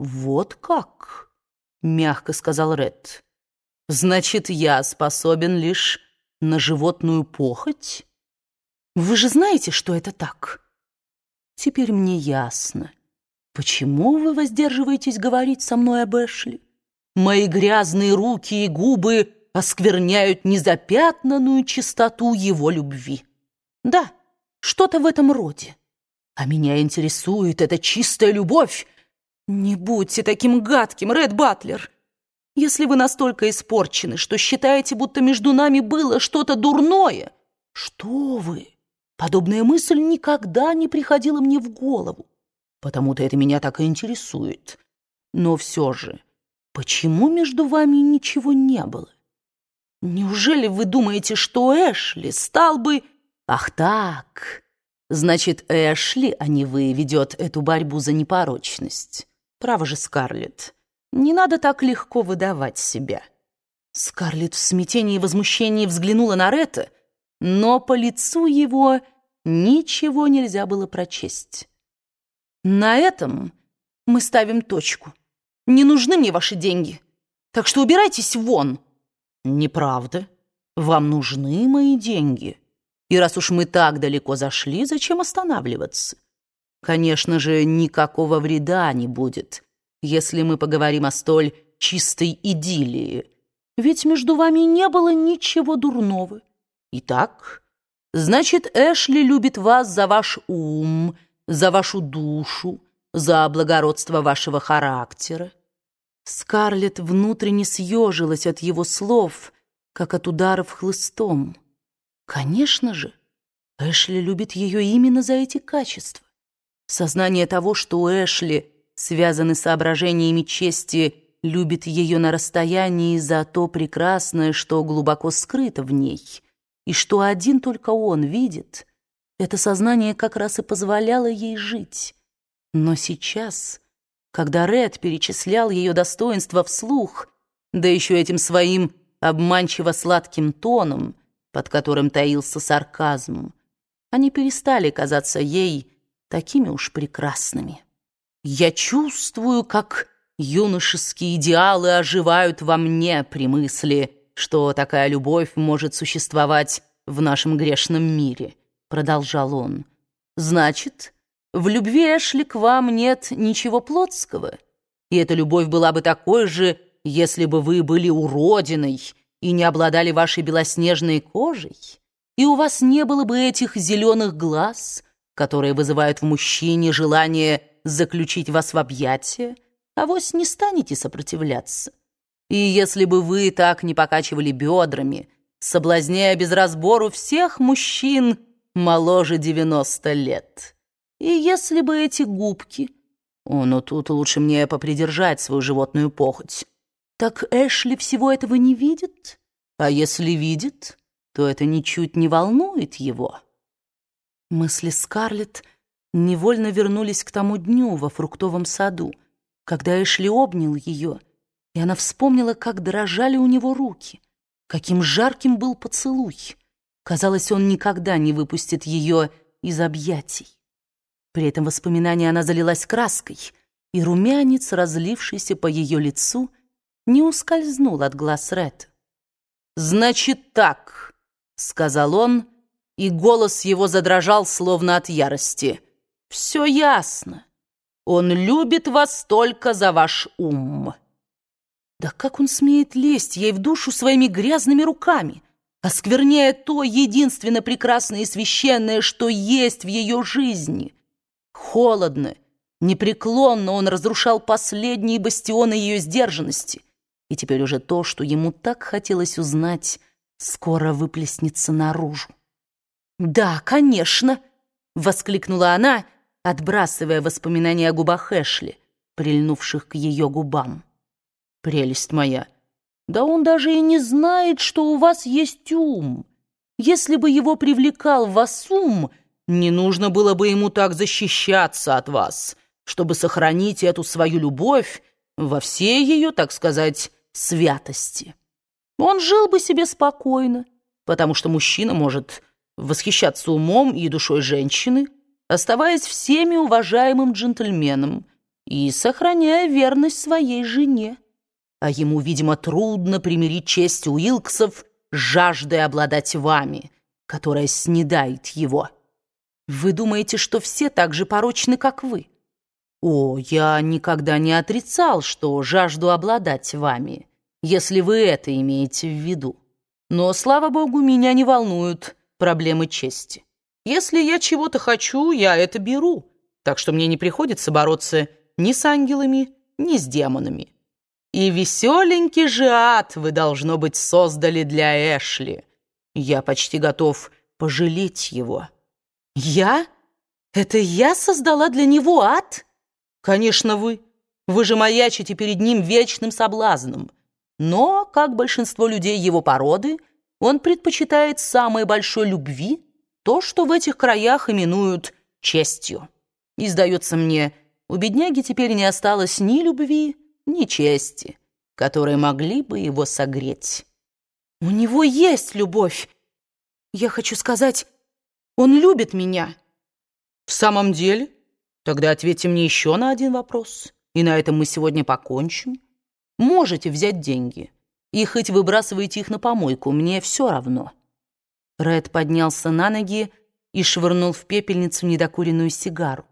«Вот как?» — мягко сказал Ред. «Значит, я способен лишь на животную похоть? Вы же знаете, что это так? Теперь мне ясно, почему вы воздерживаетесь говорить со мной об Эшли. Мои грязные руки и губы оскверняют незапятнанную чистоту его любви. Да, что-то в этом роде. А меня интересует эта чистая любовь, «Не будьте таким гадким, Ред Батлер! Если вы настолько испорчены, что считаете, будто между нами было что-то дурное...» «Что вы? Подобная мысль никогда не приходила мне в голову. Потому-то это меня так и интересует. Но все же, почему между вами ничего не было? Неужели вы думаете, что Эшли стал бы... Ах так! Значит, Эшли, а не вы, ведет эту борьбу за непорочность». Право же, Скарлетт, не надо так легко выдавать себя. Скарлетт в смятении и возмущении взглянула на Ретта, но по лицу его ничего нельзя было прочесть. На этом мы ставим точку. Не нужны мне ваши деньги, так что убирайтесь вон. Неправда. Вам нужны мои деньги. И раз уж мы так далеко зашли, зачем останавливаться? Конечно же, никакого вреда не будет, если мы поговорим о столь чистой идиллии. Ведь между вами не было ничего дурного. Итак, значит, Эшли любит вас за ваш ум, за вашу душу, за благородство вашего характера. Скарлетт внутренне съежилась от его слов, как от ударов хлыстом. Конечно же, Эшли любит ее именно за эти качества. Сознание того, что Эшли, связанный соображениями чести, любит ее на расстоянии за то прекрасное, что глубоко скрыто в ней, и что один только он видит, это сознание как раз и позволяло ей жить. Но сейчас, когда Ред перечислял ее достоинства вслух, да еще этим своим обманчиво сладким тоном, под которым таился сарказм, они перестали казаться ей такими уж прекрасными. Я чувствую, как юношеские идеалы оживают во мне при мысли, что такая любовь может существовать в нашем грешном мире, продолжал он. Значит, в любви Эшли к вам нет ничего плотского, и эта любовь была бы такой же, если бы вы были уродиной и не обладали вашей белоснежной кожей, и у вас не было бы этих зеленых глаз — которые вызывают в мужчине желание заключить вас в объятия, а вось не станете сопротивляться. И если бы вы так не покачивали бедрами, соблазняя без разбору всех мужчин моложе 90 лет, и если бы эти губки... О, но тут лучше мне попридержать свою животную похоть. Так Эшли всего этого не видит? А если видит, то это ничуть не волнует его». Мысли Скарлетт невольно вернулись к тому дню во фруктовом саду, когда Эшли обнял ее, и она вспомнила, как дрожали у него руки, каким жарким был поцелуй. Казалось, он никогда не выпустит ее из объятий. При этом воспоминании она залилась краской, и румянец, разлившийся по ее лицу, не ускользнул от глаз Ред. «Значит так», — сказал он, — и голос его задрожал, словно от ярости. «Все ясно. Он любит вас только за ваш ум». Да как он смеет лезть ей в душу своими грязными руками, оскверняя то единственно прекрасное и священное, что есть в ее жизни? Холодно, непреклонно он разрушал последние бастионы ее сдержанности, и теперь уже то, что ему так хотелось узнать, скоро выплеснется наружу. «Да, конечно!» — воскликнула она, отбрасывая воспоминания о губах Эшли, прильнувших к ее губам. «Прелесть моя! Да он даже и не знает, что у вас есть ум. Если бы его привлекал вас ум, не нужно было бы ему так защищаться от вас, чтобы сохранить эту свою любовь во всей ее, так сказать, святости. Он жил бы себе спокойно, потому что мужчина может восхищаться умом и душой женщины, оставаясь всеми уважаемым джентльменом, и сохраняя верность своей жене. А ему, видимо, трудно примирить честь Уилксов с жаждой обладать вами, которая снедает его. Вы думаете, что все так же порочны, как вы? О, я никогда не отрицал, что жажду обладать вами, если вы это имеете в виду. Но, слава богу, меня не волнуют проблемы чести. Если я чего-то хочу, я это беру, так что мне не приходится бороться ни с ангелами, ни с демонами. И веселенький же ад вы, должно быть, создали для Эшли. Я почти готов пожалеть его. Я? Это я создала для него ад? Конечно, вы. Вы же маячите перед ним вечным соблазном. Но, как большинство людей его породы, он предпочитает самой большой любви то, что в этих краях именуют честью. И, сдается мне, у бедняги теперь не осталось ни любви, ни чести, которые могли бы его согреть. У него есть любовь. Я хочу сказать, он любит меня. В самом деле? Тогда ответьте мне еще на один вопрос, и на этом мы сегодня покончим. Можете взять деньги, и хоть выбрасываете их на помойку, мне все равно. Ред поднялся на ноги и швырнул в пепельницу недокуренную сигару.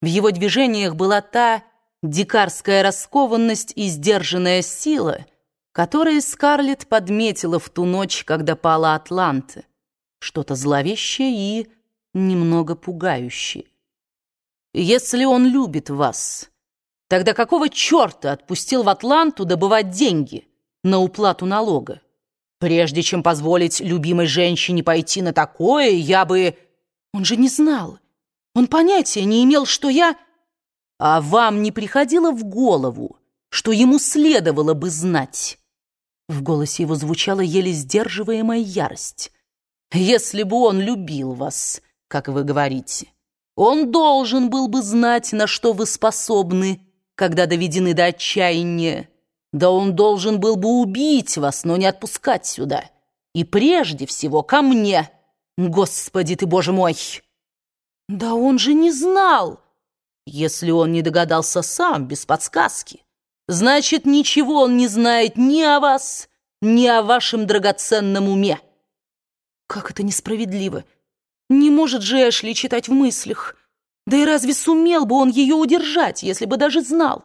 В его движениях была та дикарская раскованность и сдержанная сила, которые Скарлетт подметила в ту ночь, когда пала Атланта. Что-то зловещее и немного пугающее. «Если он любит вас, тогда какого черта отпустил в Атланту добывать деньги на уплату налога? Прежде чем позволить любимой женщине пойти на такое, я бы... Он же не знал. Он понятия не имел, что я... А вам не приходило в голову, что ему следовало бы знать? В голосе его звучала еле сдерживаемая ярость. Если бы он любил вас, как вы говорите, он должен был бы знать, на что вы способны, когда доведены до отчаяния. Да он должен был бы убить вас, но не отпускать сюда. И прежде всего ко мне. Господи ты, Боже мой! Да он же не знал! Если он не догадался сам, без подсказки, значит, ничего он не знает ни о вас, ни о вашем драгоценном уме. Как это несправедливо! Не может же Эшли читать в мыслях. Да и разве сумел бы он ее удержать, если бы даже знал?